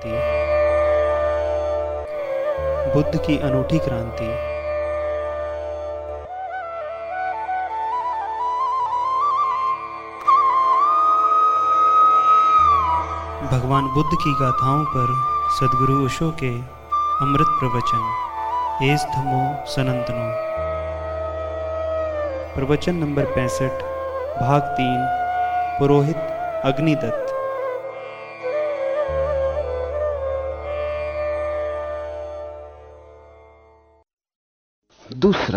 शक्ति बुद्ध की अनूठी क्रांति। भगवान बुद्ध की गाथाओं पर सदगुरु ओशो के अमृत प्रवचन। एस धमो सनंतनो। प्रवचन नंबर पैंसठ, भाग तीन, पुरोहित अग्निदत्त।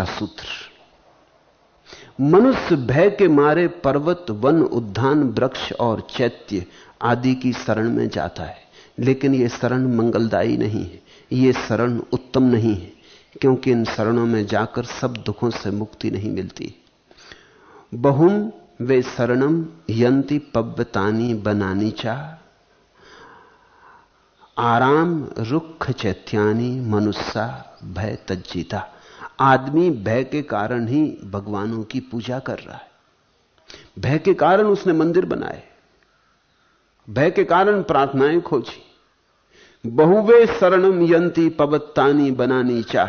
दूसरा सूत्र। मनुष्य भय के मारे पर्वत, वन, उद्यान, वृक्ष और चैत्य आदि की शरण में जाता है। लेकिन यह शरण मंगलदायी नहीं है। यह शरण उत्तम नहीं है, क्योंकि इन शरणों में जाकर सब दुखों से मुक्ति नहीं मिलती। बहुम वे शरणम यंती पव्यतानी बनानी चा, आराम रुख चैत्यानी मनुष्य भय तज्जीता आदमी भय के कारण ही भगवानों की पूजा कर रहा है। भय के कारण उसने मंदिर बनाए। भय के कारण प्रार्थनाएँ खोजी। बहुवे शरणम यंती पवत्तानी बनानी चाह।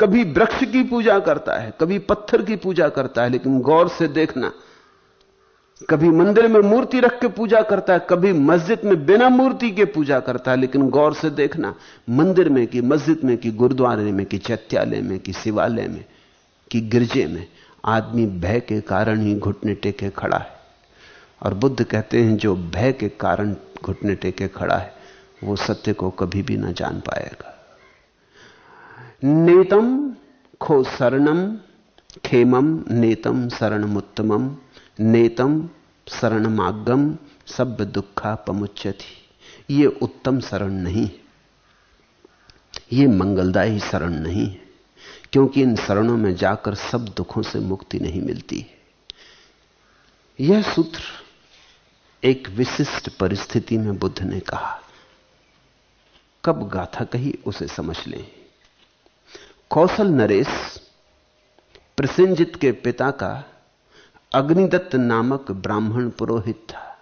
कभी वृक्ष की पूजा करता है, कभी पत्थर की पूजा करता है, लेकिन गौर से देखना कभी मंदिर में मूर्ति रख के पूजा करता है, कभी मस्जिद में बिना मूर्ति के पूजा करता है, लेकिन गौर से देखना, मंदिर में कि मस्जिद में कि गुरुद्वारे में कि चैत्यालय में कि शिवालय में कि गिरजे में, आदमी भय के कारण ही घुटने टेके खड़ा है। और बुद्ध कहते हैं, जो भय के कारण घुटने टेके खड़ा है, वो सत्य को कभी भी ना जान पाएगा। नेतम खो शरणम, खेमम नेतम शरणमुत्तमम नेतम शरणमागम सब दुखा पमुच्यति। ये उत्तम शरण नहीं है। ये मंगलदायी शरण नहीं है, क्योंकि इन शरणों में जाकर सब दुखों से मुक्ति नहीं मिलती यह सूत्र एक विशिष्ट परिस्थिति में बुद्ध ने कहा, कब गाथा कही उसे समझ लें। कौशल नरेश, प्रसेंजित के पिता का अग्निदत्त नामक ब्राह्मण पुरोहित था।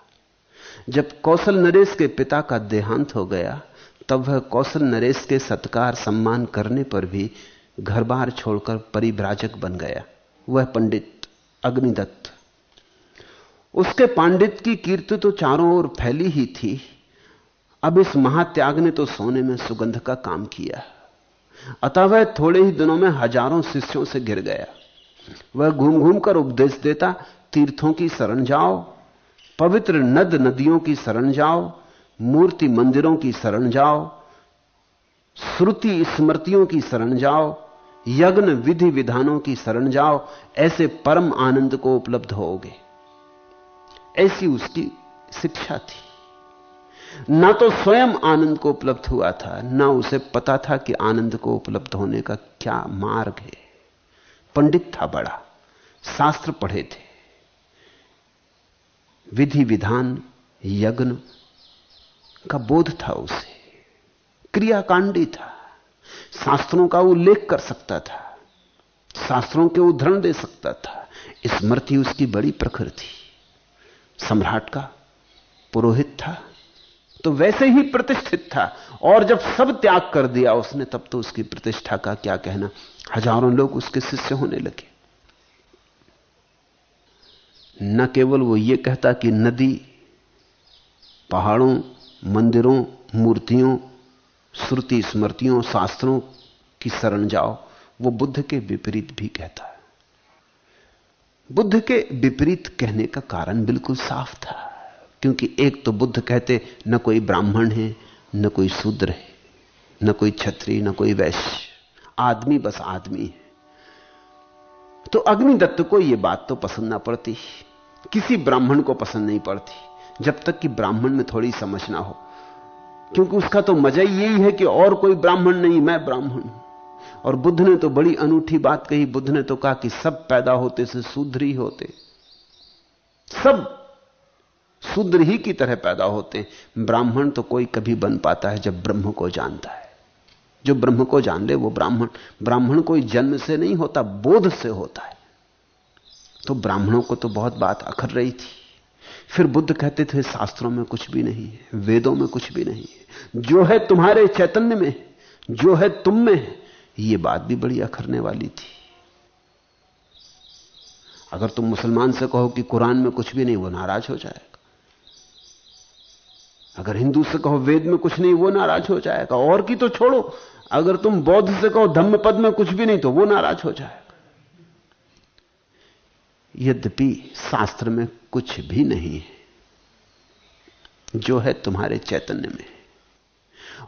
जब कौशल नरेश के पिता का देहांत हो गया, तब वह कौशल नरेश के सत्कार सम्मान करने पर भी घर बार छोड़कर परिभ्राजक बन गया। वह पंडित अग्निदत्त। उसके पांडित की कीर्ति तो चारों ओर फैली ही थी। अब इस महात्याग ने तो सोने में सुगंध का काम किया। अतः वह थोड़े ही दिनों में हज़ारों शिष्यों से गिर गया। वह घूम घूम कर उपदेश देता, तीर्थों की शरण जाओ, पवित्र नद नदियों की शरण जाओ, मूर्ति मंदिरों की शरण जाओ, श्रुति स्मृतियों की शरण जाओ, यज्ञ विधि विधानों की शरण जाओ, ऐसे परम आनंद को उपलब्ध होगे। ऐसी उसकी शिक्षा थी। ना तो स्वयं आनंद को उपलब्ध हुआ था, ना उसे पता था कि आनंद को उपलब्ध होने का क्या मार्ग है। पंडित था बड़ा, शास्त्र पढ़े थे। विधि विधान, यज्ञ का बोध था उसे, क्रियाकांडी था, शास्त्रों का उल्लेख कर सकता था, शास्त्रों के उदाहरण दे सकता था। स्मृति उसकी बड़ी प्रखर थी, सम्राट का पुरोहित था। तो वैसे ही प्रतिष्ठित था। और जब सब त्याग कर दिया उसने, तब तो उसकी प्रतिष्ठा का क्या कहना? हज़ारों लोग उसके शिष्य होने लगे। न केवल वो ये कहता कि नदी, पहाड़ों, मंदिरों, मूर्तियों, श्रुति स्मृतियों, शास्त्रों की शरण जाओ, वो बुद्ध के विपरीत भी कहता है। बुद्ध के विपरीत कहने का कारण बिल्कुल साफ़ था। क्योंकि एक तो बुद्ध कहते, न कोई ब्राह्मण है, न कोई शूद्र है, न कोई छत्री न कोई वैश्य। आदमी बस आदमी है। तो अग्निदत्त को यह बात तो पसंद ना पड़ती। किसी ब्राह्मण को पसंद नहीं पड़ती, जब तक कि ब्राह्मण में थोड़ी समझ ना हो। क्योंकि उसका तो मज़ा ही यही है कि और कोई ब्राह्मण नहीं, मैं ब्राह्मण हूँ। और बुद्ध ने तो बड़ी अनूठी बात कही। बुद्ध ने तो कहा कि सब पैदा होते से शूद्र ही होते। सब शूद्र ही की तरह पैदा होते हैं। ब्राह्मण तो कोई कभी बन पाता है जब ब्रह्म को जानता है। जो ब्रह्म को जान ले, वो ब्राह्मण। ब्राह्मण कोई जन्म से नहीं होता, बोध से होता है। तो ब्राह्मणों को तो बहुत बात अखर रही थी। फिर बुद्ध कहते थे, शास्त्रों में कुछ भी नहीं है, वेदों में कुछ भी नहीं है। जो है तुम्हारे चैतन्य में, जो है तुम में है ये बात भी बड़ी अखरने वाली थी। अगर तुम मुसलमान से कहो कि कुरान में कुछ भी नहीं, वो नाराज़ हो जाएगा। अगर हिंदू से कहो वेद में कुछ नहीं, वो नाराज़ हो जाएगा। और की तो छोड़ो। अगर तुम बौद्ध से कहो धम्म पद में कुछ भी नहीं तो वो नाराज़ हो जाएगा। यद्यपि शास्त्र में कुछ भी नहीं है, जो है तुम्हारे चैतन्य में।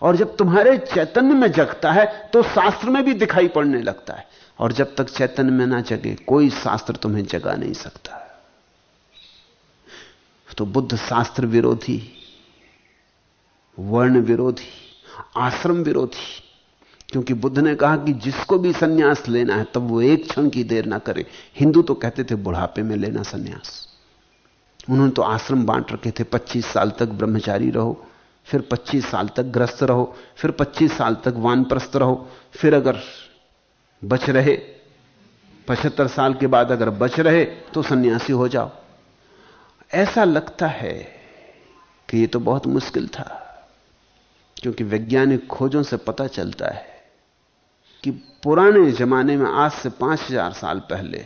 और जब तुम्हारे चैतन्य में जगता है तो शास्त्र में भी दिखाई पड़ने लगता है। और जब तक चैतन्य में ना जगे, कोई शास्त्र तुम्हें जगा नहीं सकता। तो बुद्ध शास्त्र विरोधी वर्ण विरोधी आश्रम विरोधी क्योंकि बुद्ध ने कहा कि जिसको भी सन्यास लेना है, तब वो एक क्षण की देर ना करे। हिंदू तो कहते थे, बुढ़ापे में लेना सन्यास। उन्होंने तो आश्रम बांट रखे थे 25 साल तक ब्रह्मचारी रहो, फिर 25 साल तक ग्रस्त रहो, फिर 25 साल तक वानप्रस्त रहो, फिर अगर बच रहे, पचहत्तर साल के बाद अगर बच रहे तो सन्यासी हो जाओ। ऐसा लगता है कि यह तो बहुत मुश्किल था। क्योंकि वैज्ञानिक खोजों से पता चलता है कि पुराने जमाने में आज से पाँच हज़ार साल पहले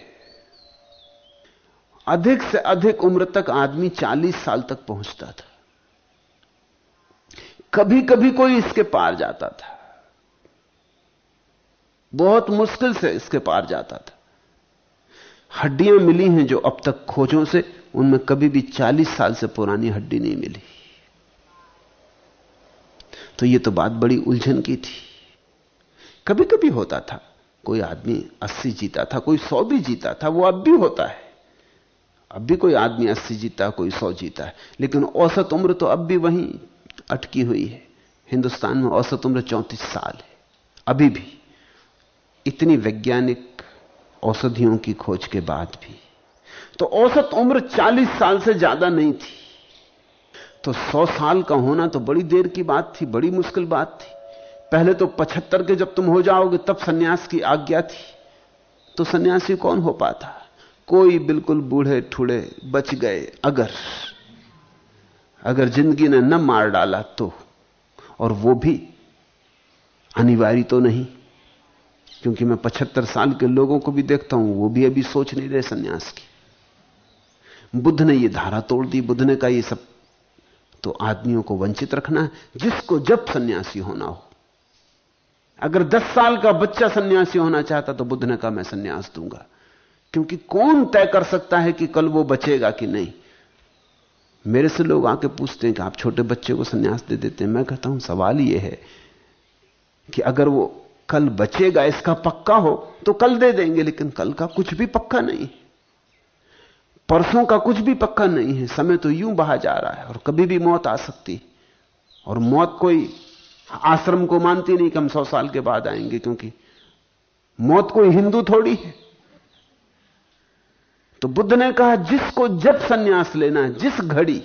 अधिक से अधिक उम्र तक आदमी चालीस साल तक पहुँचता था। कभी कभी कोई इसके पार जाता था। बहुत मुश्किल से इसके पार जाता था। हड्डियाँ मिली हैं जो अब तक खोजों से, उनमें कभी भी 40 साल से पुरानी हड्डी नहीं मिली। तो यह तो बात बड़ी उलझन की थी। कभी कभी होता था, कोई आदमी 80 जीता था, कोई 100 भी जीता था, वो अब भी होता है। अब भी कोई आदमी 80 जीता, कोई 100 जीता है। लेकिन औसत उम्र तो अब भी वहीं अटकी हुई है। हिंदुस्तान में औसत उम्र चौंतीस साल है। अभी भी। इतनी वैज्ञानिक औषधियों की खोज के बाद भी। तो औसत उम्र 40 साल से ज़्यादा नहीं थी। तो 100 साल का होना तो बड़ी देर की बात थी, बड़ी मुश्किल बात थी। पहले तो 75 के जब तुम हो जाओगे, तब सन्यास की आज्ञा थी। तो सन्यासी कौन हो पाता? कोई बिल्कुल बूढ़े ठूड़े बच गए अगर। अगर ज़िंदगी ने न मार डाला तो। और वो भी अनिवार्य तो नहीं। क्योंकि मैं पचहत्तर साल के लोगों को भी देखता हूँ, वो भी अभी सोच नहीं रहे सन्यास की। बुद्ध ने ये धारा तोड़ दी, बुद्ध ने कहा, ये सब तो आदमियों को वंचित रखना है, जिसको जब सन्यासी होना हो। अगर दस साल का बच्चा सन्यासी होना चाहता तो बुद्ध ने कहा, मैं सन्यास दूँगा। क्योंकि कौन तय कर सकता है कि कल वो बचेगा कि नहीं? मेरे से लोग आके पूछते हैं कि आप छोटे बच्चे को सन्यास दे देते हैं। मैं कहता हूँ, सवाल यह है कि अगर वो कल बचेगा, इसका पक्का हो तो कल दे देंगे, लेकिन कल का कुछ भी पक्का नहीं। परसों का कुछ भी पक्का नहीं है, समय तो यूँ बहा जा रहा है और कभी भी मौत आ सकती और मौत कोई आश्रम को मानती नहीं कि हम सौ साल के बाद आएँगे, क्योंकि मौत कोई हिंदू थोड़ी है। तो बुद्ध ने कहा, जिसको जब सन्यास लेना है, जिस घड़ी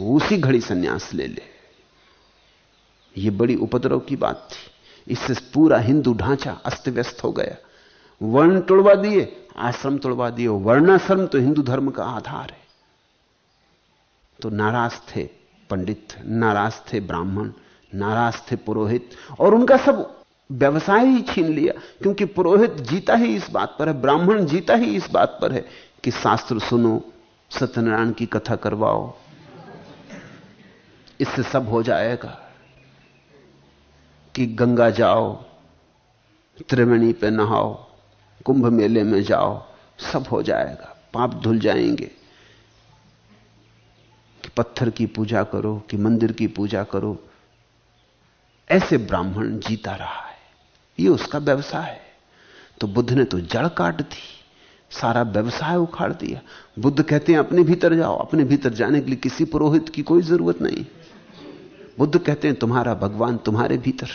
उसी घड़ी सन्यास ले ले। यह बड़ी उपद्रव की बात थी। इससे पूरा हिंदू ढांचा अस्त व्यस्त हो गया। वर्ण तोड़वा दिए, आश्रम तोड़वा दिए। वर्णाश्रम तो हिंदू धर्म का आधार है। तो नाराज़ थे पंडित, नाराज़ थे ब्राह्मण, नाराज़ थे पुरोहित, और उनका सब व्यवसाय ही छीन लिया, क्योंकि पुरोहित जीता ही इस बात पर है, ब्राह्मण जीता ही इस बात पर है कि शास्त्र सुनो, सत्यनारायण की कथा करवाओ। इससे सब हो जाएगा कि गंगा जाओ, त्रिवेणी पे नहाओ कुंभ मेले में जाओ, सब हो जाएगा, पाप धुल जाएँगे। कि पत्थर की पूजा करो, कि मंदिर की पूजा करो, ऐसे ब्राह्मण जीता रहा है। ये उसका व्यवसाय है। तो बुद्ध ने तो जड़ काट दी, सारा व्यवसाय उखाड़ दिया। बुद्ध कहते हैं, अपने भीतर जाओ, अपने भीतर जाने के लिए किसी पुरोहित की कोई ज़रूरत नहीं। बुद्ध कहते हैं, तुम्हारा भगवान तुम्हारे भीतर।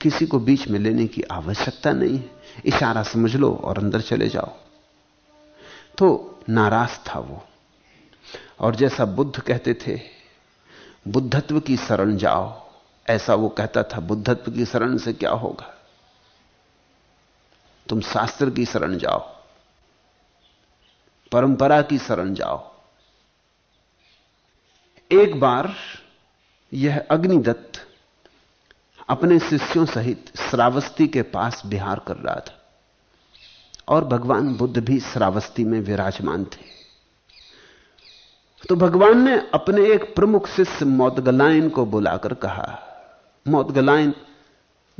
किसी को बीच में लेने की आवश्यकता नहीं है। इशारा समझ लो और अंदर चले जाओ। तो नाराज़ था वो। और जैसा बुद्ध कहते थे, बुद्धत्व की शरण जाओ। ऐसा वो कहता था, बुद्धत्व की शरण से क्या होगा? तुम शास्त्र की शरण जाओ, परंपरा की शरण जाओ। एक बार यह अग्निदत्त अपने शिष्यों सहित श्रावस्ती के पास बिहार कर रहा था। और भगवान बुद्ध भी श्रावस्ती में विराजमान थे। तो भगवान ने अपने एक प्रमुख शिष्य मौदगलायन को बुलाकर कहा, मौदगलायन,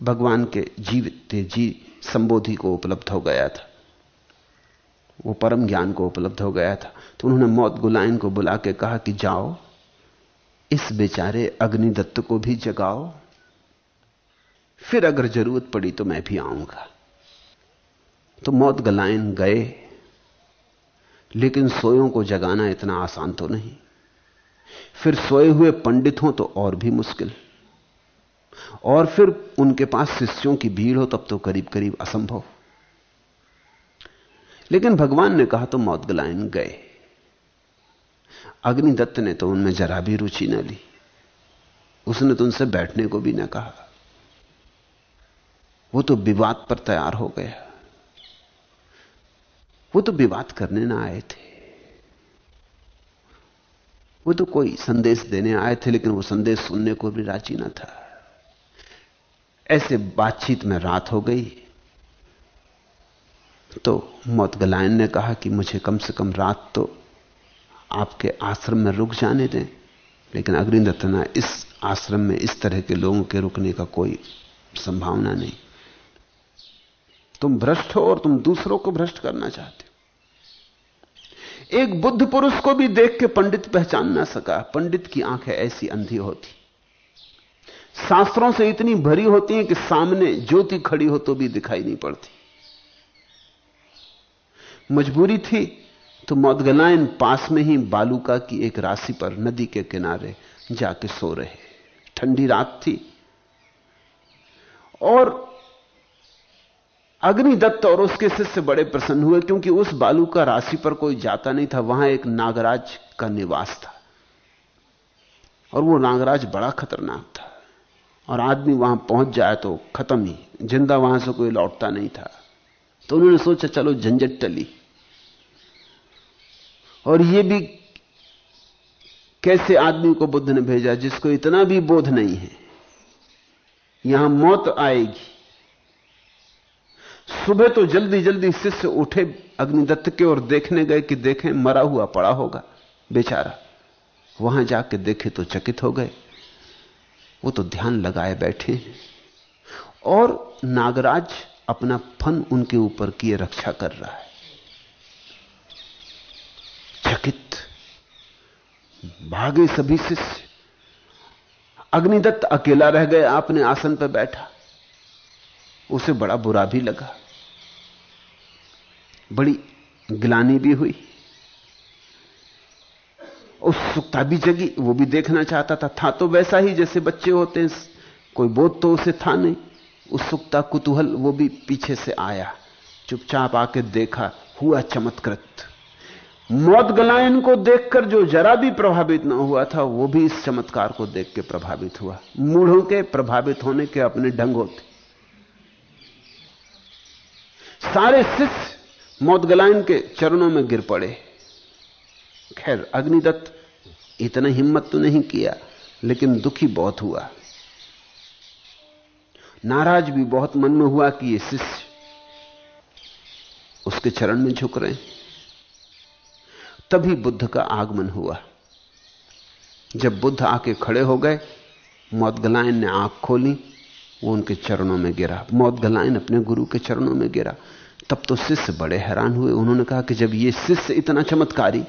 भगवान के जीवित जी संबोधि को उपलब्ध हो गया था। वो परम ज्ञान को उपलब्ध हो गया था। तो उन्होंने मौत गुलायन को बुला के कहा कि जाओ, इस बेचारे अग्निदत्त को भी जगाओ। फिर अगर ज़रूरत पड़ी तो मैं भी आऊँगा। तो मौत गलायन गए, लेकिन सोयों को जगाना इतना आसान तो नहीं। फिर सोए हुए पंडित हो तो और भी मुश्किल। और फिर उनके पास शिष्यों की भीड़ हो तब तो करीब करीब असंभव। लेकिन भगवान ने कहा तो मौत गलायन गए। अग्निदत्त ने तो उनमें जरा भी रुचि न ली। उसने तो उनसे बैठने को भी न कहा। वो तो विवाद पर तैयार हो गया वो तो विवाद करने ना आए थे। वो तो कोई संदेश देने आए थे, लेकिन वो संदेश सुनने को भी राज़ी ना था। ऐसे बातचीत में रात हो गई। तो मौत गलायन ने कहा कि मुझे कम से कम रात तो आपके आश्रम में रुक जाने दें, लेकिन अग्निदत्तना इस आश्रम में इस तरह के लोगों के रुकने का कोई संभावना नहीं। तुम भ्रष्ट हो और तुम दूसरों को भ्रष्ट करना चाहते हो। एक बुद्ध पुरुष को भी देख के पंडित पहचान ना सका। पंडित की आँखें ऐसी अंधी होती। शास्त्रों से इतनी भरी होती हैं कि सामने ज्योति खड़ी हो तो भी दिखाई नहीं पड़ती। मजबूरी थी तो मौदगलायन पास में ही बालूका की एक राशि पर नदी के किनारे जाके सो रहे। ठंडी रात थी। और अग्निदत्त और उसके शिष्य बड़े प्रसन्न हुए क्योंकि उस बालू का राशि पर कोई जाता नहीं था, वहाँ एक नागराज का निवास था। और वो नागराज बड़ा खतरनाक था। और आदमी वहाँ पहुँच जाए तो खत्म ही, ज़िंदा वहाँ से कोई लौटता नहीं था। तो उन्होंने सोचा, चलो झंझट टली। और ये भी कैसे आदमी को बुद्ध ने भेजा, जिसको इतना भी बोध नहीं है। यहाँ मौत आएगी। सुबह तो जल्दी जल्दी शिष्य उठे अग्निदत्त के और देखने गए कि देखें मरा हुआ पड़ा होगा, बेचारा। वहाँ जाके देखे तो चकित हो गए। वो तो ध्यान लगाए बैठे और नागराज अपना फन उनके ऊपर किए रक्षा कर रहा है। चकित। भागे सभी शिष्य। अग्निदत्त अकेला रह गए आपने आसन पर बैठा। उसे बड़ा बुरा भी लगा। बड़ी ग्लानी भी हुई। उत्सुकता भी जगी, वो भी देखना चाहता था था तो वैसा ही जैसे बच्चे होते हैं, कोई बोध तो उसे था नहीं। उत्सुकता कुतूहल वो भी पीछे से आया, चुपचाप आके देखा, हुआ चमत्कृत। मौत गलायन को देखकर जो जरा भी प्रभावित ना हुआ था, वो भी इस चमत्कार को देख के प्रभावित हुआ। मूढ़ों के प्रभावित होने के अपने ढंग होते। सारे शिष्य मौत गलायन के चरणों में गिर पड़े। खैर, अग्निदत्त इतना हिम्मत तो नहीं किया, लेकिन दुखी बहुत हुआ। नाराज़ भी बहुत मन में हुआ कि ये शिष्य उसके चरण में झुक रहे हैं। तभी बुद्ध का आगमन हुआ। जब बुद्ध आके खड़े हो गए मौतगलायन ने आँख खोली, वो उनके चरणों में गिरा। मौतगलायन अपने गुरु के चरणों में गिरा। तब तो शिष्य बड़े हैरान हुए। उन्होंने कहा कि जब ये शिष्य इतना चमत्कारी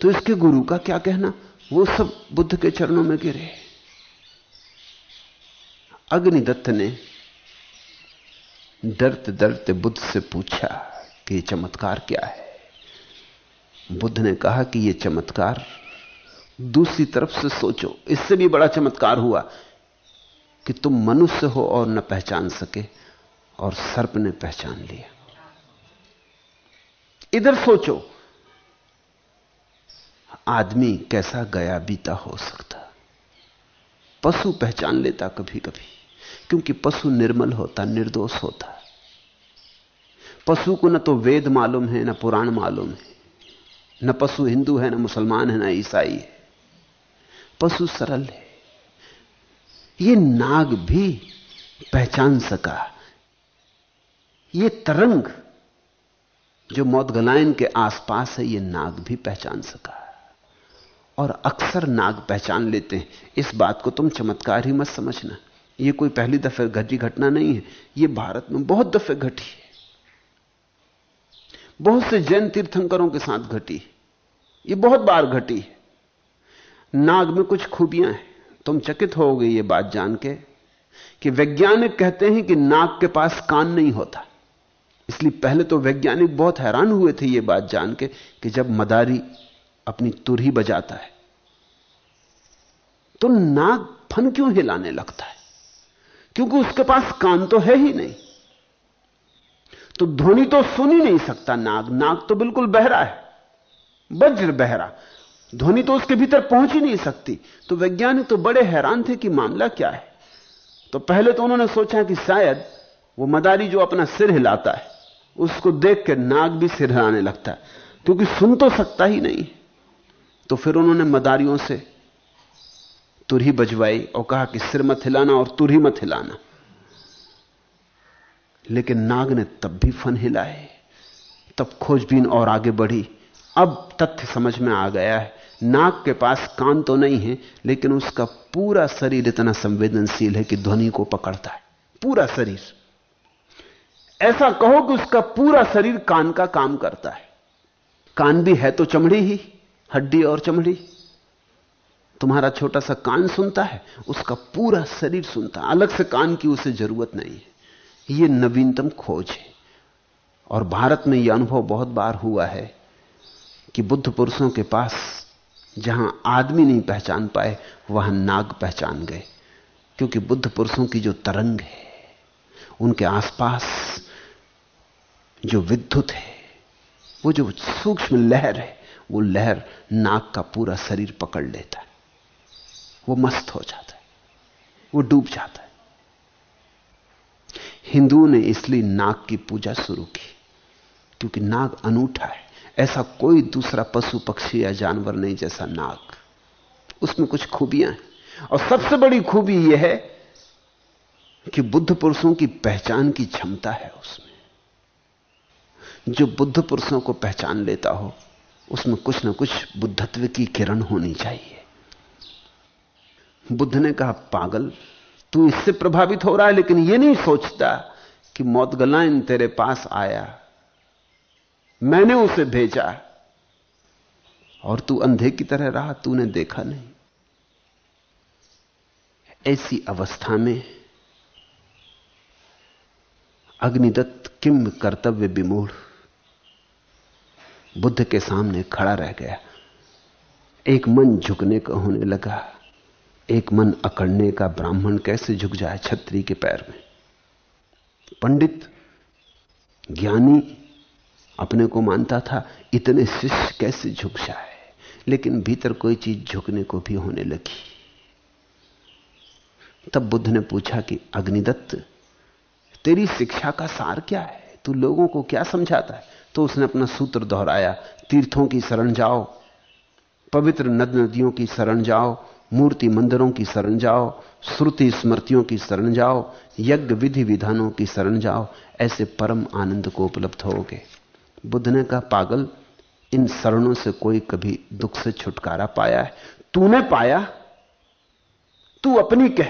तो इसके गुरु का क्या कहना? वो सब बुद्ध के चरणों में गिरे। अग्निदत्त ने डरते डरते बुद्ध से पूछा कि यह चमत्कार क्या है? बुद्ध ने कहा कि यह चमत्कार दूसरी तरफ़ से सोचो। इससे भी बड़ा चमत्कार हुआ कि तुम मनुष्य हो और न पहचान सके। और सर्प ने पहचान लिया। इधर सोचो, आदमी कैसा गया बीता हो सकता। पशु पहचान लेता कभी कभी क्योंकि पशु निर्मल होता, निर्दोष होता। पशु को न तो वेद मालूम है, न पुराण मालूम है। न पशु हिंदू है, न मुसलमान है, न ईसाई है। पशु सरल है। ये नाग भी पहचान सका। ये तरंग जो मौतगलायन के आसपास है, ये नाग भी पहचान सका और अक्सर नाग पहचान लेते हैं। इस बात को तुम चमत्कार ही मत समझना। ये कोई पहली दफे घटी घटना नहीं है। ये भारत में बहुत दफे घटी है। बहुत से जैन तीर्थंकरों के साथ घटी ये बहुत बार घटी है। नाग में कुछ खूबियाँ हैं। तुम चकित हो गई ये बात जान के कि वैज्ञानिक कहते हैं कि नाग के पास कान नहीं होता। इसलिए पहले तो वैज्ञानिक बहुत हैरान हुए थे यह बात जान के कि जब मदारी अपनी तुरही बजाता है तो नाग फन क्यों हिलाने लगता है? क्योंकि उसके पास कान तो है ही नहीं। तो ध्वनि तो सुन ही नहीं सकता नाग। नाग तो बिल्कुल बहरा है, वज्र बहरा। ध्वनि तो उसके भीतर पहुँच ही नहीं सकती। तो वैज्ञानिक तो बड़े हैरान थे कि मामला क्या है। तो पहले तो उन्होंने सोचा कि शायद वो मदारी जो अपना सिर हिलाता है उसको देख के नाग भी सिर हिलाने लगता है। क्योंकि सुन तो सकता ही नहीं। तो फिर उन्होंने मदारियों से तुरही बजवाई और कहा कि सिर मत हिलाना और तुरही मत हिलाना। लेकिन नाग ने तब भी फन हिलाए, तब खोजबीन और आगे बढ़ी। अब तथ्य समझ में आ गया है, नाग के पास कान तो नहीं है, लेकिन उसका पूरा शरीर इतना संवेदनशील है कि ध्वनि को पकड़ता है। पूरा शरीर। ऐसा कहो कि उसका पूरा शरीर कान का काम करता है। कान भी है तो चमड़ी ही, हड्डी और चमड़ी। तुम्हारा छोटा सा कान सुनता है, उसका पूरा शरीर सुनता है। अलग से कान की उसे ज़रूरत नहीं है। यह नवीनतम खोज है। और भारत में यह अनुभव बहुत बार हुआ है कि बुद्ध पुरुषों के पास जहाँ आदमी नहीं पहचान पाए, वहाँ नाग पहचान गए। क्योंकि बुद्ध पुरुषों की जो तरंग है, उनके आसपास जो विद्युत है, वो जो सूक्ष्म लहर है, वो लहर नाग का पूरा शरीर पकड़ लेता है। वो मस्त हो जाता है, वो डूब जाता है। हिंदुओं ने इसलिए नाग की पूजा शुरू की, क्योंकि नाग अनूठा है। ऐसा कोई दूसरा पशु पक्षी या जानवर नहीं जैसा नाग। उसमें कुछ खूबियाँ हैं। और सबसे बड़ी खूबी यह है कि बुद्ध पुरुषों की पहचान की क्षमता है उसमें। जो बुद्ध पुरुषों को पहचान लेता हो, उसमें कुछ ना कुछ बुद्धत्व की किरण होनी चाहिए। बुद्ध ने कहा, पागल, तू इससे प्रभावित हो रहा है, लेकिन यह नहीं सोचता कि मौत मौतगलाइन तेरे पास आया। मैंने उसे भेजा, और तू अंधे की तरह रहा, तूने देखा नहीं। ऐसी अवस्था में अग्निदत्त किम कर्तव्य विमूढ़? बुद्ध के सामने खड़ा रह गया। एक मन झुकने का होने लगा। एक मन अकड़ने का ब्राह्मण कैसे झुक जाए छत्री के पैर में? पंडित, ज्ञानी अपने को मानता था, इतने शिष्य कैसे झुक जाए? लेकिन भीतर कोई चीज़ झुकने को भी होने लगी। तब बुद्ध ने पूछा कि, अग्निदत्त, तेरी शिक्षा का सार क्या है? तू लोगों को क्या समझाता है? तो उसने अपना सूत्र दोहराया, तीर्थों की शरण जाओ, पवित्र नद नदियों की शरण जाओ, मूर्ति मंदिरों की शरण जाओ, श्रुति स्मृतियों की शरण जाओ, यज्ञ विधि विधानों की शरण जाओ, ऐसे परम आनंद को उपलब्ध होगे। बुद्ध ने कहा, पागल, इन शरणों से कोई कभी दुख से छुटकारा पाया है? तूने पाया? तू अपनी कह।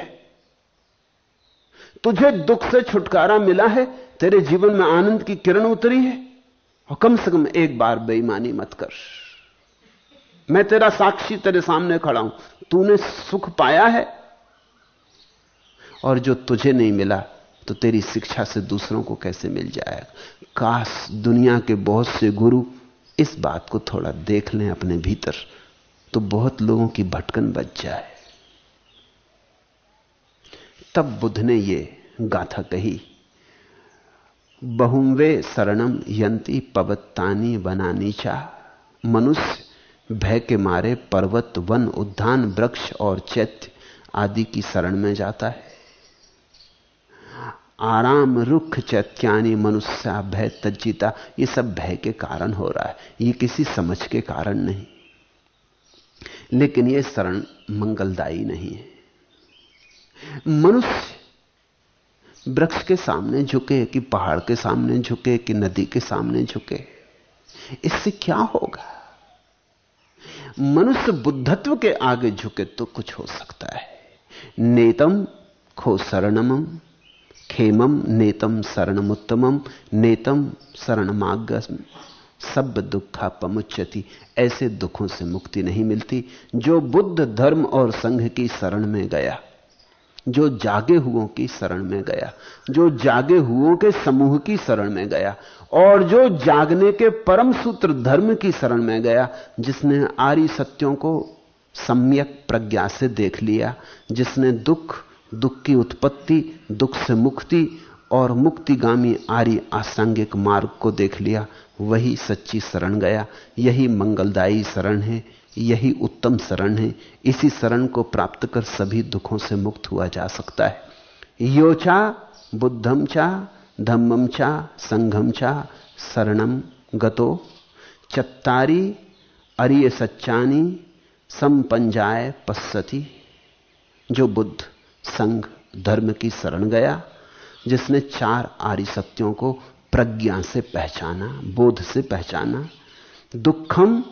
तुझे दुख से छुटकारा मिला है? तेरे जीवन में आनंद की किरण उतरी है? और कम से कम एक बार बेईमानी मत कर। मैं तेरा साक्षी तेरे सामने खड़ा हूँ। तूने सुख पाया है? और जो तुझे नहीं मिला तो तेरी शिक्षा से दूसरों को कैसे मिल जाएगा? काश दुनिया के बहुत से गुरु इस बात को थोड़ा देख लें अपने भीतर तो बहुत लोगों की भटकन बच जाए। तब बुद्ध ने यह गाथा कही। बहुवे शरणम यंती पवत्तानी बनानी चा। मनुष्य भय के मारे पर्वत, वन, उद्यान, वृक्ष और चैत्य आदि की शरण में जाता है। आराम, रुख, चैत्यानी, मनुष्य, भय, तज्जिता, ये सब भय के कारण हो रहा है। ये किसी समझ के कारण नहीं। लेकिन ये शरण मंगलदायी नहीं है। मनुष्य वृक्ष के सामने झुके, कि पहाड़ के सामने झुके, कि नदी के सामने झुके। इससे क्या होगा? मनुष्य बुद्धत्व के आगे झुके तो कुछ हो सकता है। नेतम खो शरणम खेमम नेतम शरणमुत्तमम नेतम शरणमाग। सब दुखा पमुच्यति, ऐसे दुखों से मुक्ति नहीं मिलती, जो बुद्ध धर्म और संघ की शरण में गया। जो जागे हुओं की शरण में गया, जो जागे हुओं के समूह की शरण में गया, और जो जागने के परम सूत्र धर्म की शरण में गया, जिसने आरी सत्यों को सम्यक प्रज्ञा से देख लिया, जिसने दुख दुख की उत्पत्ति, दुख से मुक्ति और मुक्तिगामी आर्य आसांगिक मार्ग को देख लिया, वही सच्ची शरण गया, यही मंगलदायी शरण है यही उत्तम शरण है। इसी शरण को प्राप्त कर सभी दुखों से मुक्त हुआ जा सकता है। योचा बुद्धम चा, धम्मम चा, संघम चा, शरणम गतो। चत्तारी, अरिय सच्चानी, संपंजाय पश्यति। जो बुद्ध, संघ, धर्म की शरण गया, जिसने चार आर्य सत्यों को प्रज्ञा से पहचाना, बोध से पहचाना, दुखम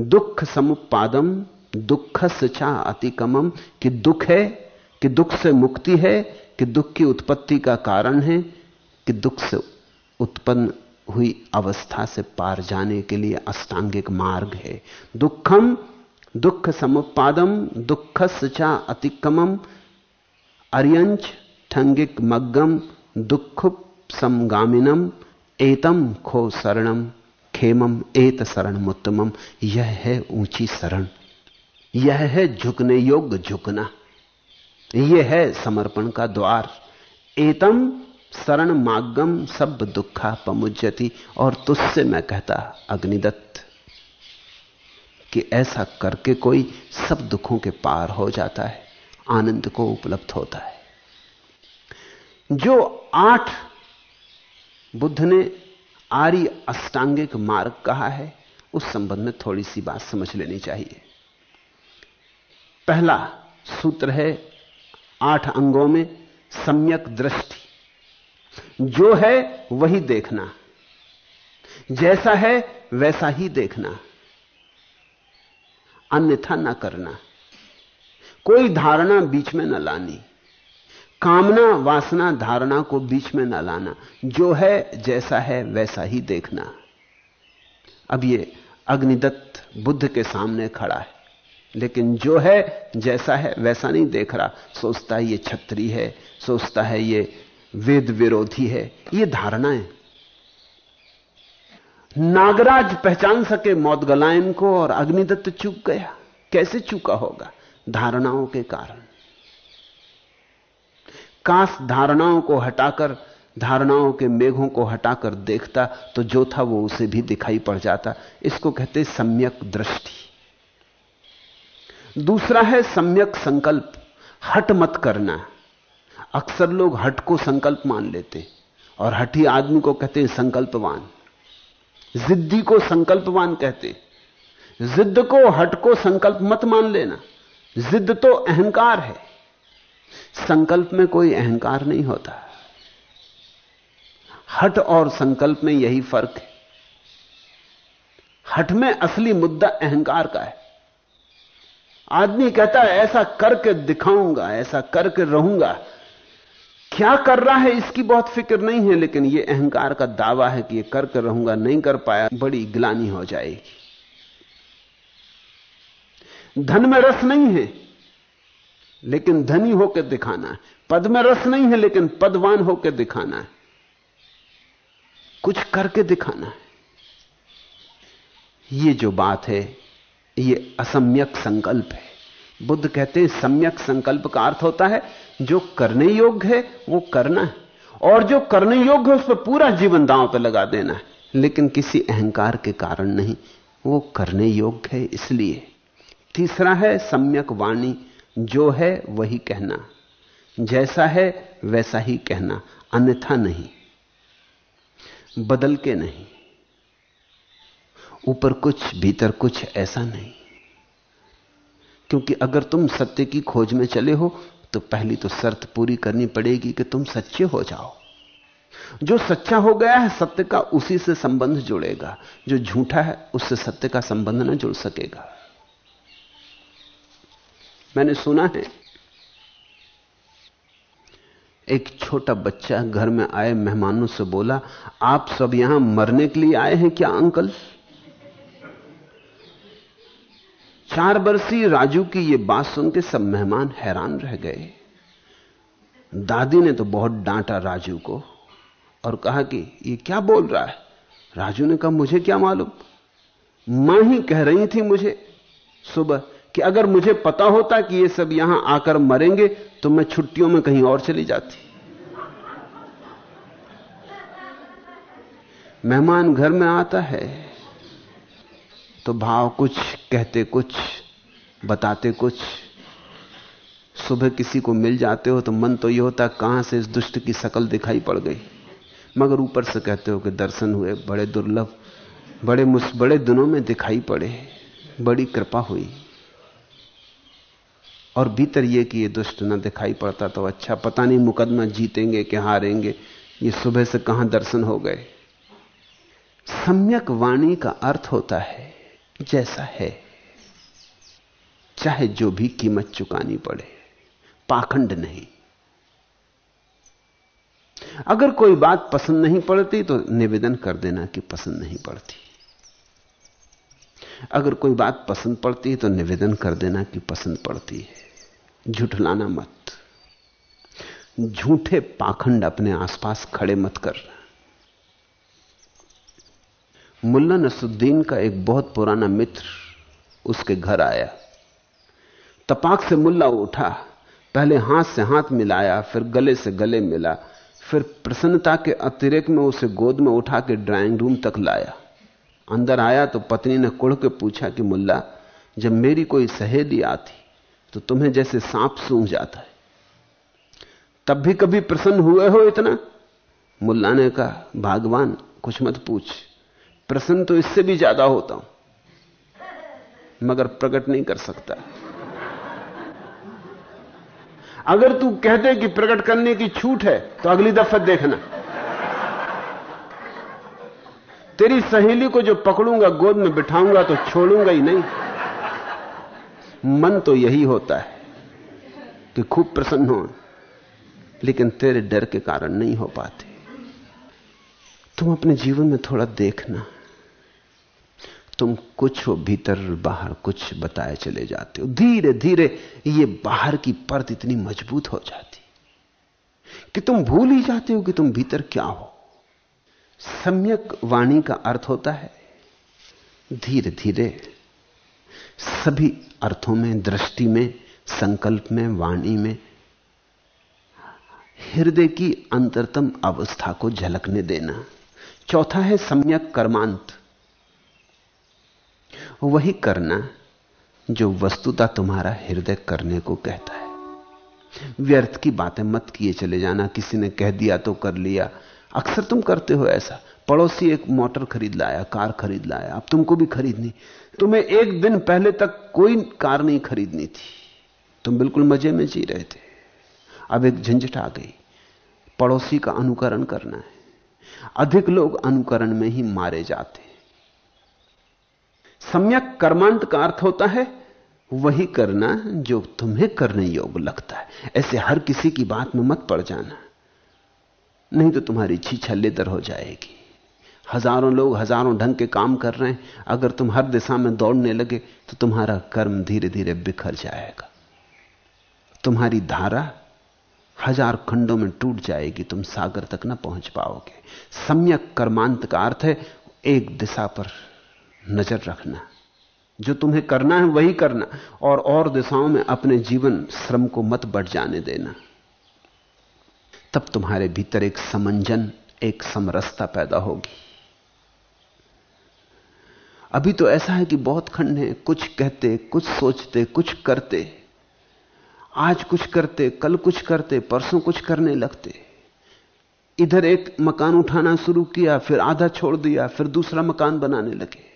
दुख समुपादम दुख सचा अतिकमम कि दुख है, कि दुख से मुक्ति है, कि दुख की उत्पत्ति का कारण है, कि दुख से उत्पन्न हुई अवस्था से पार जाने के लिए अष्टांगिक मार्ग है। दुखम, दुख समुपादम दुख सचा अतिकमम अर्यंच, ठंगिक मग्गम, दुख समगामिनम, एतम खो शरणम। खेमम, एत शरण मुत्तमम। यह है ऊँची शरण। यह है झुकने योग्य झुकना। यह है समर्पण का द्वार। एतम शरण मागम सब दुखा पमुजती और तुझसे मैं कहता अग्निदत्त कि ऐसा करके कोई सब दुखों के पार हो जाता है। आनंद को उपलब्ध होता है। जो आठ बुद्ध ने आर्य अष्टांगिक मार्ग कहा है, उस संबंध में थोड़ी सी बात समझ लेनी चाहिए। पहला सूत्र है, आठ अंगों में सम्यक दृष्टि। जो है, वही देखना। जैसा है, वैसा ही देखना। अन्यथा ना करना। कोई धारणा बीच में न लानी। कामना, वासना, धारणा को बीच में न लाना। जो है, जैसा है, वैसा ही देखना। अब ये अग्निदत्त बुद्ध के सामने खड़ा है। लेकिन जो है, जैसा है, वैसा नहीं देख रहा। सोचता है ये छत्री है, सोचता है ये वेद विरोधी है। ये धारणाएँ। नागराज पहचान सके मौतगलायन को और अग्निदत्त चूक गया। कैसे चूका होगा? धारणाओं के कारण। काश धारणाओं को हटाकर, धारणाओं के मेघों को हटाकर देखता तो जो था वो उसे भी दिखाई पड़ जाता। इसको कहते सम्यक दृष्टि। दूसरा है सम्यक संकल्प। हट मत करना। अक्सर लोग हट को संकल्प मान लेते और हठी आदमी को कहते हैं संकल्पवान। जिद्दी को संकल्पवान कहते। जिद्द को, हट को संकल्प मत मान लेना। जिद्द तो अहंकार है। संकल्प में कोई अहंकार नहीं होता। हट और संकल्प में यही फ़र्क है। हट में असली मुद्दा अहंकार का है। आदमी कहता है, ऐसा करके दिखाऊँगा, ऐसा करके रहूँगा। क्या कर रहा है इसकी बहुत फ़िक्र नहीं है, लेकिन यह अहंकार का दावा है कि यह करके रहूँगा, नहीं कर पाया, बड़ी ग्लानी हो जाएगी। धन में रस नहीं है। लेकिन धनी होकर दिखाना है। पद में रस नहीं है, लेकिन पदवान होकर दिखाना है। कुछ करके दिखाना है। ये जो बात है, ये असम्यक संकल्प है। बुद्ध कहते हैं, सम्यक संकल्प का अर्थ होता है, जो करने योग्य है, वो करना है। और जो करने योग्य है, उस पर पूरा जीवन दांव पर लगा देना है। लेकिन किसी अहंकार के कारण नहीं, वो करने योग्य है इसलिए। तीसरा है, सम्यक वाणी। जो है वही कहना। जैसा है वैसा ही कहना, अन्यथा नहीं, बदल के नहीं। ऊपर कुछ, भीतर कुछ ऐसा नहीं। क्योंकि अगर तुम सत्य की खोज में चले हो तो पहली तो शर्त पूरी करनी पड़ेगी कि तुम सच्चे हो जाओ। जो सच्चा हो गया है, सत्य का उसी से संबंध जुड़ेगा। जो झूठा है, उससे सत्य का संबंध ना जुड़ सकेगा। मैंने सुना है। एक छोटा बच्चा घर में आए मेहमानों से बोला, आप सब यहाँ मरने के लिए आए हैं क्या, अंकल? चार वर्षीय राजू की यह बात सुन के सब मेहमान हैरान रह गए। दादी ने तो बहुत डांटा राजू को और कहा कि, ये क्या बोल रहा है? राजू ने कहा, मुझे क्या मालूम? माँ ही कह रही थी मुझे सुबह कि अगर मुझे पता होता कि ये सब यहाँ आकर मरेंगे तो मैं छुट्टियों में कहीं और चली जाती। मेहमान घर में आता है तो भाव कुछ, कहते कुछ, बताते कुछ। सुबह किसी को मिल जाते हो तो मन तो यह होता, कहाँ से इस दुष्ट की शकल दिखाई पड़ गई? मगर ऊपर से कहते हो कि दर्शन हुए, बड़े दुर्लभ, बड़े मुस, बड़े दिनों में दिखाई पड़े, बड़ी कृपा हुई। और भीतर यह कि ये दुष्ट ना दिखाई पड़ता तो अच्छा पता नहीं मुकदमा जीतेंगे कि हारेंगे। ये सुबह से कहाँ दर्शन हो गए? सम्यक वाणी का अर्थ होता है, जैसा है। चाहे जो भी कीमत चुकानी पड़े, पाखंड नहीं। अगर कोई बात पसंद नहीं पड़ती तो निवेदन कर देना कि पसंद नहीं पड़ती। अगर कोई बात पसंद पड़ती है तो निवेदन कर देना कि पसंद पड़ती है। झुठलाना मत। झूठे पाखंड अपने आसपास खड़े मत कर। मुल्ला नसुद्दीन का एक बहुत पुराना मित्र उसके घर आया। तपाक से मुल्ला उठा, पहले हाथ से हाथ मिलाया, फिर गले से गले मिला, फिर प्रसन्नता के अतिरिक्त में उसे गोद में उठा के ड्राइंग रूम तक लाया। अंदर आया तो पत्नी ने कुड़ के पूछा कि मुल्ला, जब मेरी कोई सहेली आती तो तुम्हें जैसे सांप सूंघ जाता है। तब भी कभी प्रसन्न हुए हो इतना? मुल्ला ने कहा, भगवान, कुछ मत पूछ। प्रसन्न तो इससे भी ज़्यादा होता हूँ, मगर प्रकट नहीं कर सकता। अगर तू कहते कि प्रकट करने की छूट है तो अगली दफ़ा देखना। तेरी सहेली को जो पकड़ूँगा, गोद में बिठाऊँगा तो छोड़ूँगा ही नहीं। मन तो यही होता है कि खूब प्रसन्न हो, लेकिन तेरे डर के कारण नहीं हो पाते। तुम अपने जीवन में थोड़ा देखना। तुम कुछ हो, भीतर बाहर कुछ बताए चले जाते हो। धीरे धीरे ये बाहर की परत इतनी मज़बूत हो जाती कि तुम भूल ही जाते हो कि तुम भीतर क्या हो। सम्यक वाणी का अर्थ होता है धीरे धीरे सभी अर्थों में, दृष्टि में, संकल्प में, वाणी में हृदय की अंतरतम अवस्था को झलकने देना। चौथा है सम्यक कर्मांत। वही करना जो वस्तुता तुम्हारा हृदय करने को कहता है। व्यर्थ की बातें मत किए चले जाना, किसी ने कह दिया तो कर लिया। अक्सर तुम करते हो ऐसा। पड़ोसी एक मोटर खरीद लाया, कार खरीद लाया, अब तुमको भी खरीदनी। तुम्हें एक दिन पहले तक कोई कार नहीं खरीदनी थी। तुम बिल्कुल मज़े में जी रहे थे। अब एक झंझट आ गई। पड़ोसी का अनुकरण करना है। अधिक लोग अनुकरण में ही मारे जाते। सम्यक कर्मांत का अर्थ होता है, वही करना जो तुम्हें करने योग्य लगता है। ऐसे हर किसी की बात में मत पड़ जाना। नहीं तो तुम्हारी छीछा लेदर हो जाएगी। हज़ारों लोग हज़ारों ढंग के काम कर रहे हैं। अगर तुम हर दिशा में दौड़ने लगे तो तुम्हारा कर्म धीरे धीरे बिखर जाएगा। तुम्हारी धारा हज़ार खंडों में टूट जाएगी, तुम सागर तक ना पहुँच पाओगे। सम्यक कर्मांत का अर्थ है, एक दिशा पर नज़र रखना। जो तुम्हें करना है, वही करना। और और दिशाओं में अपने जीवन, श्रम को मत बढ़ जाने देना। तब तुम्हारे भीतर एक समंजन, एक समरसता पैदा होगी। अभी तो ऐसा है कि बहुत खंड है, कुछ कहते, कुछ सोचते, कुछ करते। आज कुछ करते, कल कुछ करते, परसों कुछ करने लगते। इधर एक मकान उठाना शुरू किया, फिर आधा छोड़ दिया, फिर दूसरा मकान बनाने लगे।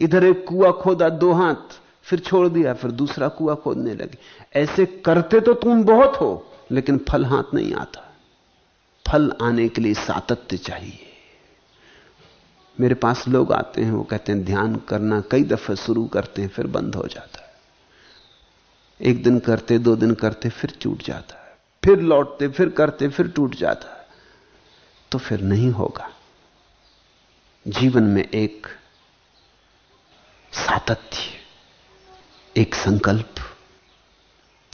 इधर एक कुआ खोदा दो हाथ, फिर छोड़ दिया, फिर दूसरा कुआ खोदने लगे। ऐसे करते तो तुम बहुत हो। लेकिन फल हाथ नहीं आता। फल आने के लिए सातत्य चाहिए। मेरे पास लोग आते हैं, वो कहते हैं, ध्यान करना, कई दफे शुरू करते हैं, फिर बंद हो जाता है। एक दिन करते, दो दिन करते, फिर टूट जाता है। फिर लौटते, फिर करते, फिर टूट जाता है। तो फिर नहीं होगा। जीवन में एक सातत्य, एक संकल्प,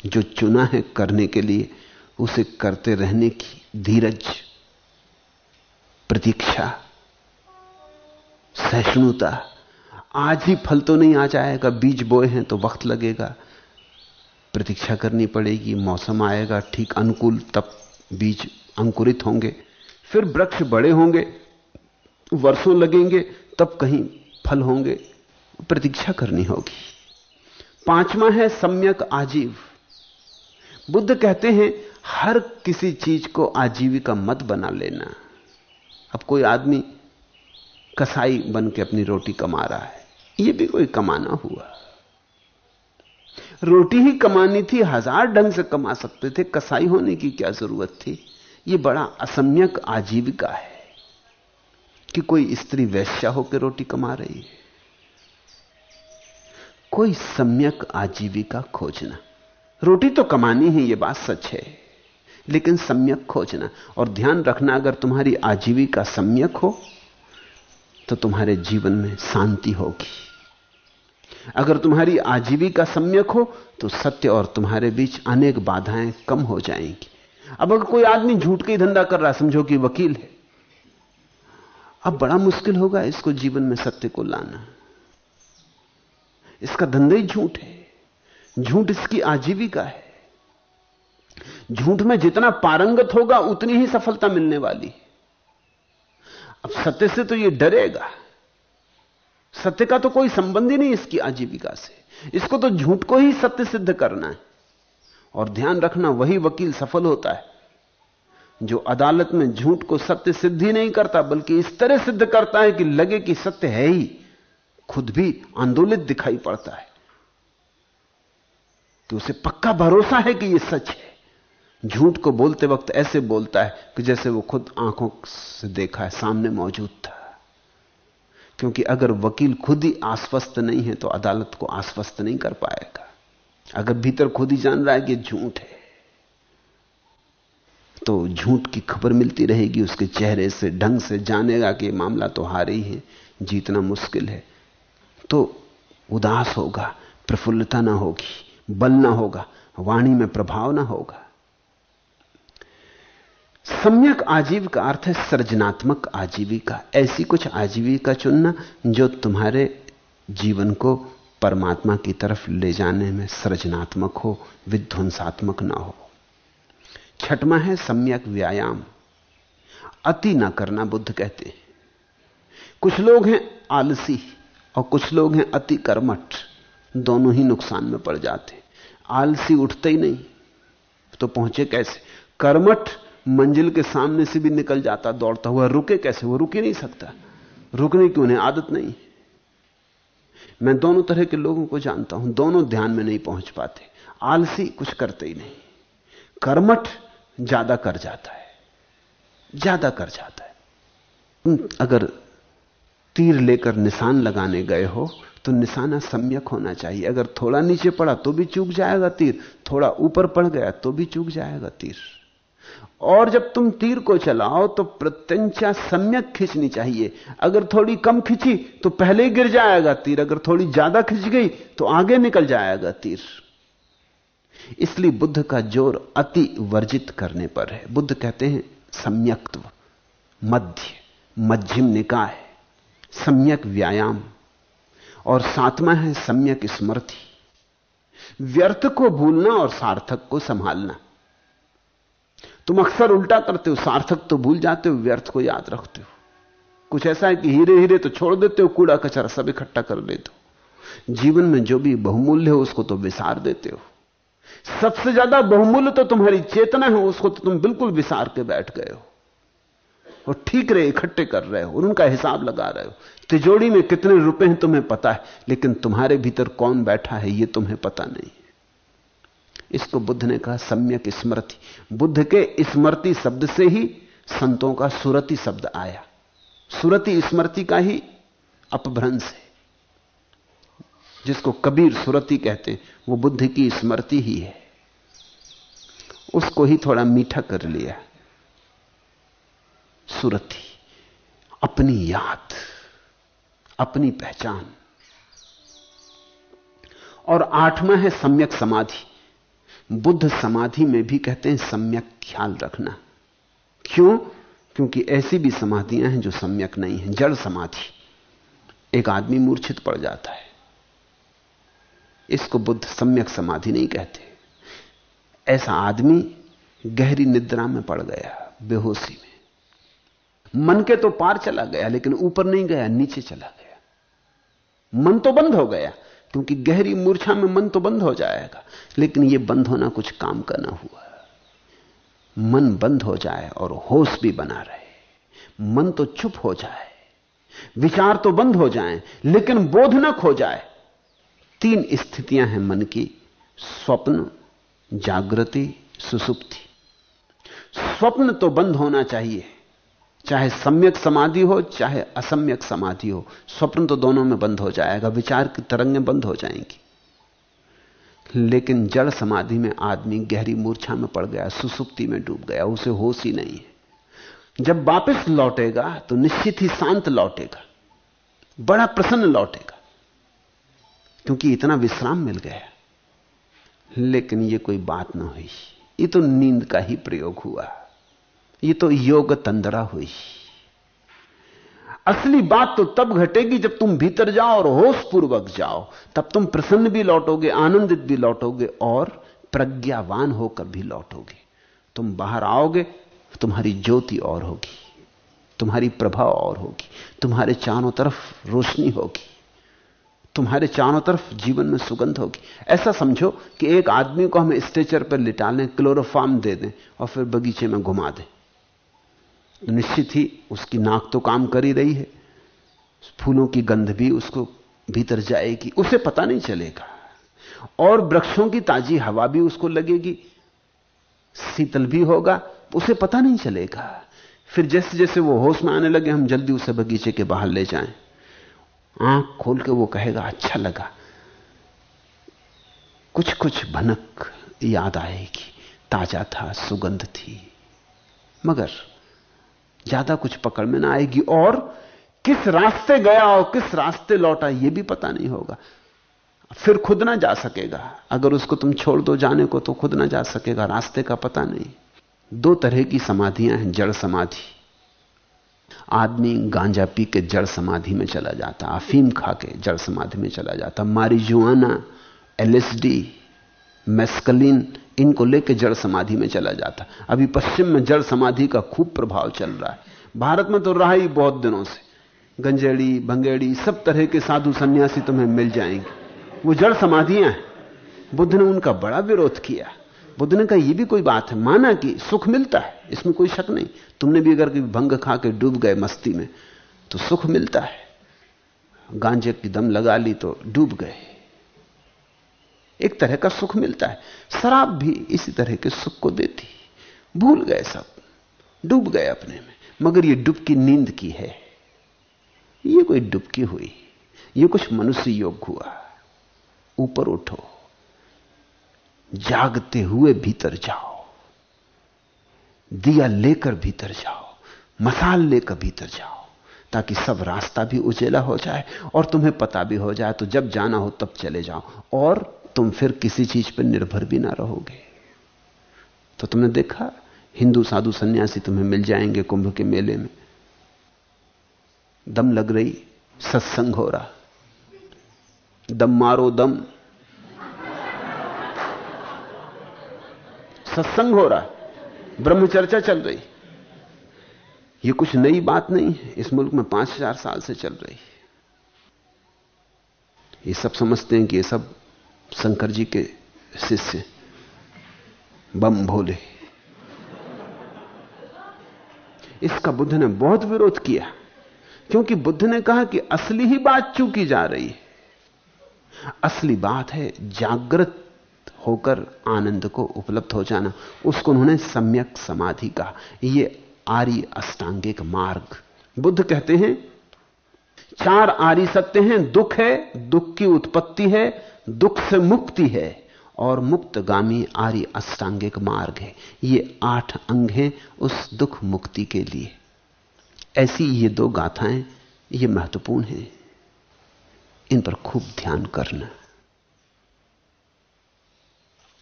जो चुना है करने के लिए उसे करते रहने की धीरज, प्रतीक्षा, सहिष्णुता, आज ही फल तो नहीं आ जाएगा, बीज बोए हैं तो वक्त लगेगा। प्रतीक्षा करनी पड़ेगी, मौसम आएगा, ठीक अनुकूल, तब बीज अंकुरित होंगे। फिर वृक्ष बड़े होंगे, वर्षों लगेंगे, तब कहीं फल होंगे। प्रतीक्षा करनी होगी। पांचवा है सम्यक आजीव। बुद्ध कहते हैं हर किसी चीज़ को आजीविका मत बना लेना। अब कोई आदमी कसाई बन के अपनी रोटी कमा रहा है यह भी कोई कमाना हुआ। रोटी ही कमानी थी, हज़ार ढंग से कमा सकते थे, कसाई होने की क्या ज़रूरत थी? यह बड़ा असम्यक आजीविका है कि कोई स्त्री वैश्या होकर रोटी कमा रही है। कोई सम्यक आजीविका खोजना। रोटी तो कमानी है यह बात सच है। लेकिन सम्यक खोजना। और ध्यान रखना, अगर तुम्हारी आजीविका सम्यक हो तो तुम्हारे जीवन में शांति होगी। अगर तुम्हारी आजीविका सम्यक हो तो सत्य और तुम्हारे बीच अनेक बाधाएँ कम हो जाएँगी। अब अगर कोई आदमी झूठ का ही धंधा कर रहा समझो कि वकील है, अब बड़ा मुश्किल होगा इसको जीवन में सत्य को लाना। इसका धंधा ही झूठ है। झूठ इसकी आजीविका है। झूठ में जितना पारंगत होगा, उतनी ही सफलता मिलने वाली अब सत्य से तो यह डरेगा। सत्य का तो कोई संबंध ही नहीं इसकी आजीविका से। इसको तो झूठ को ही सत्य सिद्ध करना है। और ध्यान रखना, वही वकील सफल होता है, जो अदालत में झूठ को सत्य सिद्ध ही नहीं करता, बल्कि इस तरह सिद्ध करता है कि लगे कि सत्य है ही। खुद भी आंदोलित दिखाई पड़ता है। कि उसे पक्का भरोसा है कि यह सच है। झूठ को बोलते वक्त ऐसे बोलता है कि जैसे वो खुद आँखों से देखा है, सामने मौजूद था। क्योंकि अगर वकील खुद ही आश्वस्त नहीं है तो अदालत को आश्वस्त नहीं कर पाएगा। अगर भीतर खुद ही जान रहा है कि झूठ है तो झूठ की खबर मिलती रहेगी, उसके चेहरे से, ढंग से जानेगा कि मामला तो हार ही है, जीतना मुश्किल है। तो उदास होगा, प्रफुल्लता ना होगी, बल ना होगा, वाणी में प्रभाव ना होगा। सम्यक आजीव का अर्थ है सृजनात्मक आजीविका। ऐसी कुछ आजीविका चुनना जो तुम्हारे जीवन को परमात्मा की तरफ़ ले जाने में सृजनात्मक हो, विध्वंसात्मक ना हो। छठमा है सम्यक व्यायाम। अति ना करना बुद्ध कहते हैं। कुछ लोग हैं आलसी और कुछ लोग हैं अति कर्मठ। दोनों ही नुकसान में पड़ जाते आलसी उठते ही नहीं तो पहुँचे कैसे? कर्मठ मंजिल के सामने से भी निकल जाता, दौड़ता हुआ, रुके कैसे? वो रुक ही नहीं सकता। रुकने की उन्हें आदत नहीं। मैं दोनों तरह के लोगों को जानता हूँ, दोनों ध्यान में नहीं पहुँच पाते। आलसी कुछ करते ही नहीं। कर्मठ ज़्यादा कर जाता है। ज़्यादा कर जाता है। अगर तीर लेकर निशान लगाने गए हो तो निशाना सम्यक होना चाहिए। अगर थोड़ा नीचे पड़ा तो भी चूक जाएगा तीर। थोड़ा ऊपर पड़ गया तो भी चूक जाएगा तीर। और जब तुम तीर को चलाओ तो प्रत्यंचा सम्यक खींचनी चाहिए। अगर थोड़ी कम खींची तो पहले गिर जाएगा तीर। अगर थोड़ी ज़्यादा खिंच गई तो आगे निकल जाएगा तीर। इसलिए बुद्ध का ज़ोर अति वर्जित करने पर है। बुद्ध कहते हैं, सम्यक्त्व, मध्य, मध्यम निकाय, सम्यक व्यायाम। और सातवां है, सम्यक स्मृति। व्यर्थ को भूलना और सार्थक को संभालना। तुम अक्सर उल्टा करते हो, सार्थक तो भूल जाते हो, व्यर्थ को याद रखते हो। कुछ ऐसा है कि हीरे हीरे तो छोड़ देते हो कूड़ा कचरा सब इकट्ठा कर लेते हो। जीवन में जो भी बहुमूल्य हो, उसको तो विसार देते हो। सबसे ज़्यादा बहुमूल्य तो तुम्हारी चेतना है, उसको तो तुम बिल्कुल विसार के बैठ गए हो। और ठीक रहे, इकट्ठे कर रहे हो उनका हिसाब लगा रहे हो। तिजोड़ी में कितने रुपए हैं तुम्हें पता है, लेकिन तुम्हारे भीतर कौन बैठा है यह तुम्हें पता नहीं। इसको बुद्ध ने कहा सम्यक स्मृति। बुद्ध के स्मृति शब्द से ही संतों का सुरति शब्द आया। सुरति स्मृति का ही अपभ्रंश है। जिसको कबीर सुरति कहते हैं, वो बुद्ध की स्मृति ही है। उसको ही थोड़ा मीठा कर लिया। सुरति, अपनी याद, अपनी पहचान। और आठवां है सम्यक समाधि। बुद्ध समाधि में भी कहते हैं सम्यक ख्याल रखना। क्यों? क्योंकि ऐसी भी समाधियाँ हैं जो सम्यक नहीं है, जड़ समाधि। एक आदमी मूर्छित पड़ जाता है। इसको बुद्ध सम्यक समाधि नहीं कहते। ऐसा आदमी गहरी निद्रा में पड़ गया, बेहोशी में। मन के तो पार चला गया, लेकिन ऊपर नहीं गया, नीचे चला गया। मन तो बंद हो गया। क्योंकि गहरी मूर्छा में मन तो बंद हो जाएगा, लेकिन यह बंद होना कुछ काम का ना हुआ। मन बंद हो जाए और होश भी बना रहे। मन तो चुप हो जाए, विचार तो बंद हो जाए, लेकिन बोध न खो जाए। तीन स्थितियाँ हैं मन की, स्वप्न, जागृति, सुसुप्ति। स्वप्न तो बंद होना चाहिए। चाहे सम्यक समाधि हो, चाहे असम्यक समाधि हो, स्वप्न तो दोनों में बंद हो जाएगा, विचार की तरंगें बंद हो जाएँगी। लेकिन जड़ समाधि में आदमी गहरी मूर्छा में पड़ गया, सुसुप्ति में डूब गया, उसे होश ही नहीं है। जब वापस लौटेगा तो निश्चित ही शांत लौटेगा, बड़ा प्रसन्न लौटेगा, क्योंकि इतना विश्राम मिल गया। लेकिन यह कोई बात ना हुई, ये तो नींद का ही प्रयोग हुआ। ये तो योग तंद्रा हुई। असली बात तो तब घटेगी जब तुम भीतर जाओ और होश पूर्वक जाओ। तब तुम प्रसन्न भी लौटोगे, आनंदित भी लौटोगे और प्रज्ञावान होकर भी लौटोगे। तुम बाहर आओगे, तुम्हारी ज्योति और होगी। तुम्हारी प्रभाव और होगी। तुम्हारे चारों तरफ़ रोशनी होगी। तुम्हारे चारों तरफ़ जीवन में सुगंध होगी। ऐसा समझो कि एक आदमी को हम स्ट्रेचर पर लिटा लें क्लोरोफार्म दे दें और फिर बगीचे में घुमा दें। निश्चित ही उसकी नाक तो काम कर ही रही है। फूलों की गंध भी उसको भीतर जाएगी, उसे पता नहीं चलेगा। और वृक्षों की ताजी हवा भी उसको लगेगी। शीतल भी होगा, उसे पता नहीं चलेगा। फिर जैसे जैसे वो होश में आने लगे, हम जल्दी उसे बगीचे के बाहर ले जाएँ। आँख खोल के वो कहेगा अच्छा लगा। कुछ कुछ भनक याद आएगी। ताज़ा था, सुगंध थी। मगर ज़्यादा कुछ पकड़ में ना आएगी। और किस रास्ते गया और किस रास्ते लौटा यह भी पता नहीं होगा। फिर खुद ना जा सकेगा। अगर उसको तुम छोड़ दो जाने को तो खुद ना जा सकेगा। रास्ते का पता नहीं। दो तरह की समाधियाँ हैं, जड़ समाधि। आदमी गांजा पी के जड़ समाधि में चला जाता, अफीम खा के जड़ समाधि में चला जाता। मारिजुआना, एलएसडी, मेस्कलिन इनको लेके जड़ समाधि में चला जाता। अभी पश्चिम में जड़ समाधि का खूब प्रभाव चल रहा है। भारत में तो रहा ही बहुत दिनों से। गंजेड़ी, भंगेड़ी, सब तरह के साधु सन्यासी तुम्हें मिल जाएँगे। वो जड़ समाधियाँ हैं। बुद्ध ने उनका बड़ा विरोध किया। बुद्ध ने कहा यह भी कोई बात है। माना कि सुख मिलता है। इसमें कोई शक नहीं। तुमने भी अगर भंग खा के डूब गए मस्ती में तो सुख मिलता है। गांजे की दम लगा ली तो डूब गए। एक तरह का सुख मिलता है। शराब भी इसी तरह के सुख को देती भूल गए सब, डूब गए अपने में, मगर ये डुबकी नींद की है। ये कोई डुबकी हुई, ये कुछ मनुष्य योग हुआ। ऊपर उठो, जागते हुए भीतर जाओ। दिया लेकर भीतर जाओ, मसाल लेकर भीतर जाओ, ताकि सब रास्ता भी उजेला हो जाए और तुम्हें पता भी हो जाए तो जब जाना हो तब चले जाओ। और तुम फिर किसी चीज़ पर निर्भर भी ना रहोगे। तो तुमने देखा, हिंदू साधु सन्यासी तुम्हें मिल जाएँगे कुंभ के मेले में। दम लग रही, सत्संग हो रहा। दम मारो, दम। सत्संग हो रहा, ब्रह्मचर्चा चल रही। ये कुछ नई बात नहीं है, इस मुल्क में पाँच हज़ार साल से चल रही है। ये सब समझते हैं कि ये सब शंकर जी के शिष्य। बम भोले। इसका बुद्ध ने बहुत विरोध किया, क्योंकि बुद्ध ने कहा कि असली ही बात चूकी जा रही है। असली बात है जागृत होकर आनंद को उपलब्ध हो जाना। उसको उन्होंने सम्यक समाधि कहा। यह आर्य अष्टांगिक मार्ग। बुद्ध कहते हैं, चार आर्य सत्य हैं, दुख है, दुख की उत्पत्ति है दुख से मुक्ति है और मुक्तगामी आर्य अष्टांगिक मार्ग है। ये आठ अंग हैं उस दुख मुक्ति के लिए। ऐसी ये दो गाथाएँ, ये महत्वपूर्ण हैं। इन पर खूब ध्यान करना।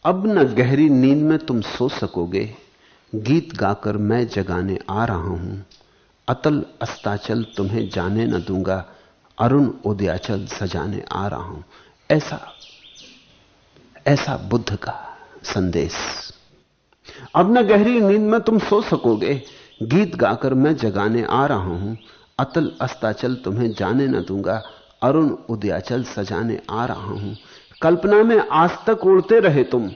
अब न गहरी नींद में तुम सो सकोगे। गीत गाकर मैं जगाने आ रहा हूँ। अतल अस्ताचल तुम्हें जाने न दूँगा। अरुण उदयाचल सजाने आ रहा हूँ। ऐसा ऐसा बुद्ध का संदेश। अब न गहरी नींद में तुम सो सकोगे। गीत गाकर मैं जगाने आ रहा हूँ। अतल अस्ताचल तुम्हें जाने न दूँगा। अरुण उदयाचल सजाने आ रहा हूँ। कल्पना में आज तक उड़ते रहे तुम।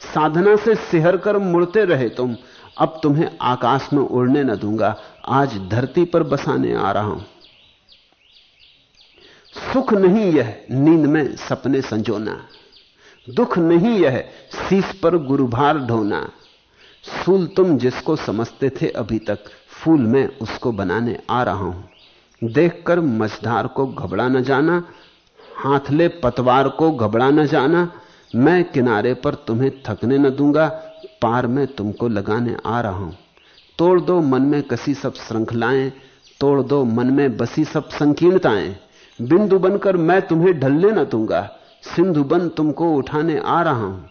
साधना से सिहर कर मुड़ते रहे तुम। अब तुम्हें आकाश में उड़ने न दूँगा। आज धरती पर बसाने आ रहा हूँ। सुख नहीं यह नींद में सपने संजोना। दुख नहीं यह शीश पर गुरुभार ढोना। फूल तुम जिसको समझते थे अभी तक, फूल में उसको बनाने आ रहा हूँ। देखकर मझधार को घबरा न जाना, हाथले पतवार को घबरा न जाना, मैं किनारे पर तुम्हें थकने न दूँगा, पार में तुमको लगाने आ रहा हूँ। तोड़ दो मन में कसी सब श्रृंखलाएँ, तोड़ दो मन में बसी सब संकीर्णताएँ। बिंदु बनकर मैं तुम्हें ढलने न दूँगा। सिंधु बन तुमको उठाने आ रहा हूँ।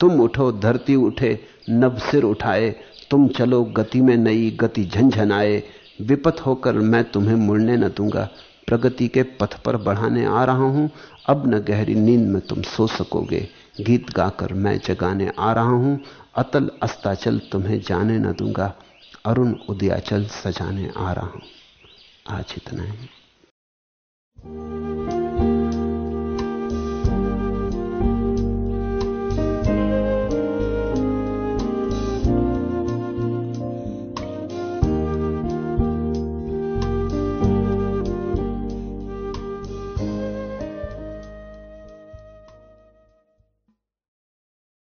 तुम उठो, धरती उठे, नभ सिर उठाए। तुम चलो, गति में नई गति झंझनाए। विपत होकर मैं तुम्हें मुड़ने न दूँगा। प्रगति के पथ पर बढ़ाने आ रहा हूँ। अब न गहरी नींद में तुम सो सकोगे। गीत गाकर मैं जगाने आ रहा हूँ। अतल अस्ताचल तुम्हें जाने न दूँगा। अरुण उदयाचल सजाने आ रहा हूँ। आज इतना ही। Thank you.